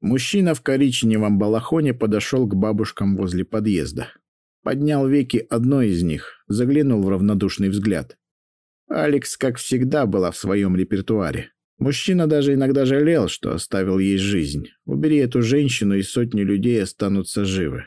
Мужчина в коричневом балахоне подошел к бабушкам возле подъезда. Поднял веки одной из них, заглянул в равнодушный взгляд. Алекс, как всегда, была в своем репертуаре. Мужчина даже иногда жалел, что оставил ей жизнь. Убери эту женщину, и сотни людей останутся живы.